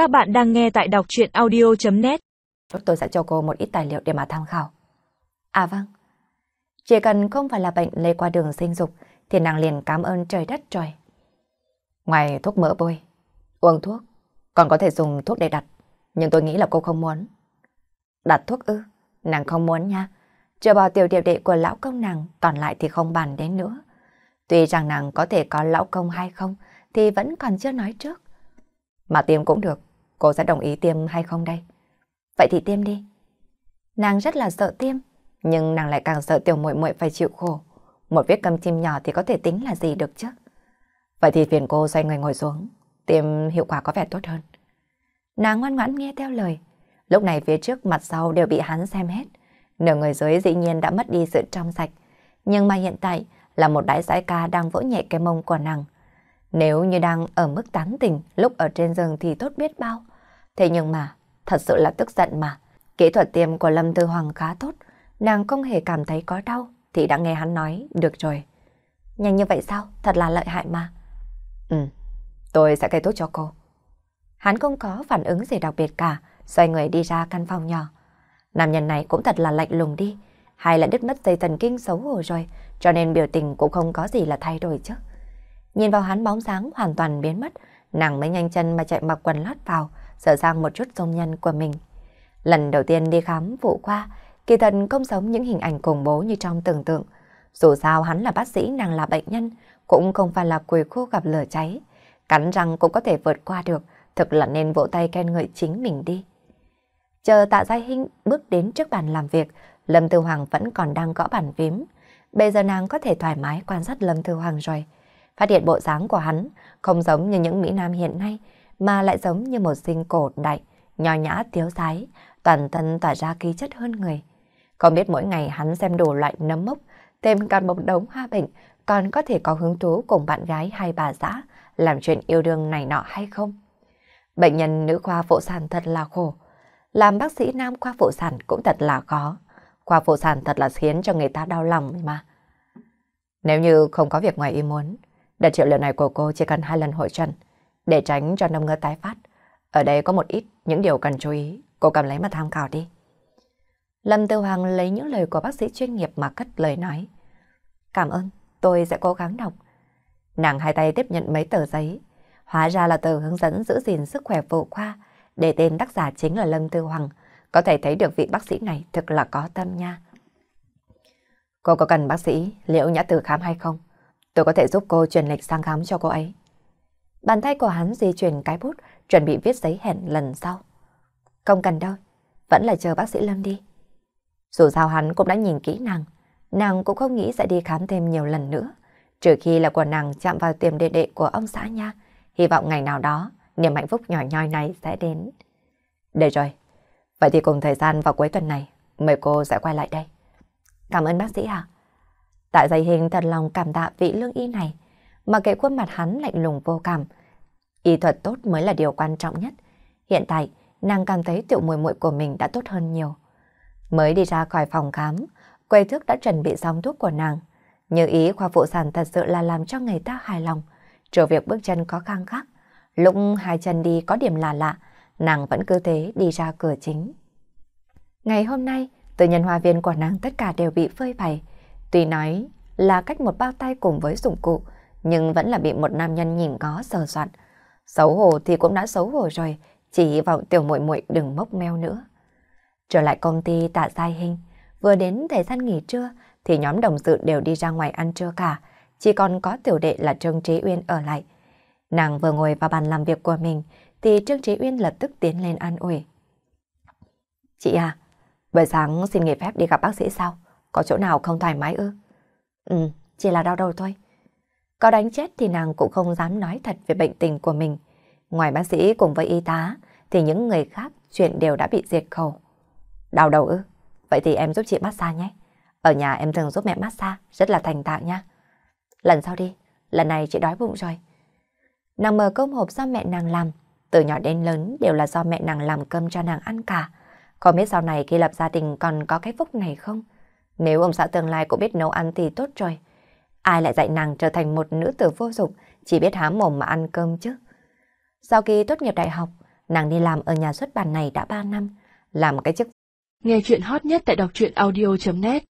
Các bạn đang nghe tại đọc chuyện audio.net Tôi sẽ cho cô một ít tài liệu để mà tham khảo. À vâng. Chỉ cần không phải là bệnh lây qua đường sinh dục thì nàng liền cảm ơn trời đất trời. Ngoài thuốc mỡ bôi, uống thuốc, còn có thể dùng thuốc để đặt. Nhưng tôi nghĩ là cô không muốn. Đặt thuốc ư? Nàng không muốn nha. Chờ vào tiểu điệp đệ của lão công nàng, còn lại thì không bàn đến nữa. Tuy rằng nàng có thể có lão công hay không, thì vẫn còn chưa nói trước. Mà tiêm cũng được, cô sẽ đồng ý tiêm hay không đây? Vậy thì tiêm đi. Nàng rất là sợ tiêm, nhưng nàng lại càng sợ tiểu muội muội phải chịu khổ. Một vết cầm chim nhỏ thì có thể tính là gì được chứ? Vậy thì phiền cô xoay người ngồi xuống, tiêm hiệu quả có vẻ tốt hơn. Nàng ngoan ngoãn nghe theo lời. Lúc này phía trước mặt sau đều bị hắn xem hết. Nửa người dưới dĩ nhiên đã mất đi sự trong sạch. Nhưng mà hiện tại là một đại giải ca đang vỗ nhẹ cái mông của nàng. Nếu như đang ở mức tán tỉnh lúc ở trên giường thì tốt biết bao. Thế nhưng mà, thật sự là tức giận mà. Kỹ thuật tiêm của Lâm Tư Hoàng khá tốt. Nàng không hề cảm thấy có đau thì đã nghe hắn nói, được rồi. Nhanh như vậy sao? Thật là lợi hại mà. Ừ, tôi sẽ cây thuốc cho cô. Hắn không có phản ứng gì đặc biệt cả, xoay người đi ra căn phòng nhỏ. Nam nhân này cũng thật là lạnh lùng đi, hay là đứt mất dây thần kinh xấu hổ rồi, cho nên biểu tình cũng không có gì là thay đổi chứ. Nhìn vào hắn bóng dáng hoàn toàn biến mất, nàng mới nhanh chân mà chạy mặc quần lót vào, sửa sang một chút công nhân của mình. Lần đầu tiên đi khám phụ khoa, kỳ thần không sống những hình ảnh khủng bố như trong tưởng tượng. Dù sao hắn là bác sĩ, nàng là bệnh nhân, cũng không phải là quỳ khô gặp lửa cháy. Cắn răng cũng có thể vượt qua được, thực là nên vỗ tay khen ngợi chính mình đi. Chờ tạ Giai Hinh bước đến trước bàn làm việc, Lâm Tư Hoàng vẫn còn đang gõ bàn phím. Bây giờ nàng có thể thoải mái quan sát Lâm Tư Hoàng rồi. Phát hiện bộ dáng của hắn không giống như những Mỹ Nam hiện nay, mà lại giống như một sinh cổ đại, nho nhã thiếu sái, toàn thân tỏa ra khí chất hơn người. Không biết mỗi ngày hắn xem đủ loại nấm mốc, thêm cả một đống hoa bệnh, còn có thể có hứng thú cùng bạn gái hay bà xã làm chuyện yêu đương này nọ hay không. Bệnh nhân nữ khoa phụ sản thật là khổ. Làm bác sĩ nam khoa phụ sản cũng thật là khó. Khoa phụ sản thật là khiến cho người ta đau lòng mà. Nếu như không có việc ngoài ý muốn, đợt triệu liệu này của cô chỉ cần hai lần hội trần để tránh cho nông ngơ tái phát. Ở đây có một ít những điều cần chú ý, cô cầm lấy mà tham khảo đi. Lâm Tư Hoàng lấy những lời của bác sĩ chuyên nghiệp mà cất lời nói. Cảm ơn, tôi sẽ cố gắng đọc. Nàng hai tay tiếp nhận mấy tờ giấy. Hóa ra là tờ hướng dẫn giữ gìn sức khỏe phụ khoa, để tên tác giả chính là Lâm Tư Hoàng. Có thể thấy được vị bác sĩ này thực là có tâm nha. Cô có cần bác sĩ Liễu Nhã Từ khám hay không? Tôi có thể giúp cô truyền lịch sang khám cho cô ấy. Bàn tay của hắn di chuyển cái bút, chuẩn bị viết giấy hẹn lần sau. Không cần đâu, vẫn là chờ bác sĩ Lâm đi. Dù sao hắn cũng đã nhìn kỹ nàng, nàng cũng không nghĩ sẽ đi khám thêm nhiều lần nữa. Trừ khi là của nàng chạm vào tiềm đệ đệ của ông xã nha. Hy vọng ngày nào đó, niềm hạnh phúc nhỏ nhoi này sẽ đến. Để rồi, vậy thì cùng thời gian vào cuối tuần này, mời cô sẽ quay lại đây. Cảm ơn bác sĩ ạ. Tại dây hình thật lòng cảm tạ vị lương y này, mà kệ khuôn mặt hắn lạnh lùng vô cảm. Y thuật tốt mới là điều quan trọng nhất. Hiện tại, nàng cảm thấy tiểu mùi muội của mình đã tốt hơn nhiều. Mới đi ra khỏi phòng khám, quầy thước đã chuẩn bị xong thuốc của nàng. Như ý khoa phụ sản thật sự là làm cho người ta hài lòng. Trừ việc bước chân có khang khác, lúc hai chân đi có điểm lạ lạ, nàng vẫn cứ thế đi ra cửa chính. Ngày hôm nay, từ nhân hoa viên của nàng tất cả đều bị phơi bày. Tuy nói là cách một bao tay cùng với dụng cụ, nhưng vẫn là bị một nam nhân nhìn có sờ soạn. Xấu hổ thì cũng đã xấu hổ rồi, chỉ hy vọng tiểu muội muội đừng mốc meo nữa. Trở lại công ty tạ sai hình, vừa đến thời gian nghỉ trưa thì nhóm đồng sự đều đi ra ngoài ăn trưa cả, chỉ còn có tiểu đệ là Trương Trí Uyên ở lại. Nàng vừa ngồi vào bàn làm việc của mình thì Trương Trí Uyên lập tức tiến lên an ủi. Chị à, buổi sáng xin nghỉ phép đi gặp bác sĩ sao? Có chỗ nào không thoải mái ư? Ừ, chỉ là đau đầu thôi. Có đánh chết thì nàng cũng không dám nói thật về bệnh tình của mình. Ngoài bác sĩ cùng với y tá, thì những người khác chuyện đều đã bị diệt khẩu. Đau đầu ư? Vậy thì em giúp chị massage nhé. Ở nhà em thường giúp mẹ massage, rất là thành tạo nha. Lần sau đi, lần này chị đói bụng rồi. Nàng mở cơm hộp do mẹ nàng làm, từ nhỏ đến lớn đều là do mẹ nàng làm cơm cho nàng ăn cả. Không biết sau này khi lập gia đình còn có cái phúc này không? Nếu ông xã tương lai cũng biết nấu ăn thì tốt rồi. Ai lại dạy nàng trở thành một nữ tử vô dụng, chỉ biết há mồm mà ăn cơm chứ? Sau khi tốt nghiệp đại học, Nàng đi làm ở nhà xuất bản này đã 3 năm, làm cái chức. Nghe chuyện hot nhất tại đọc truyện audio.net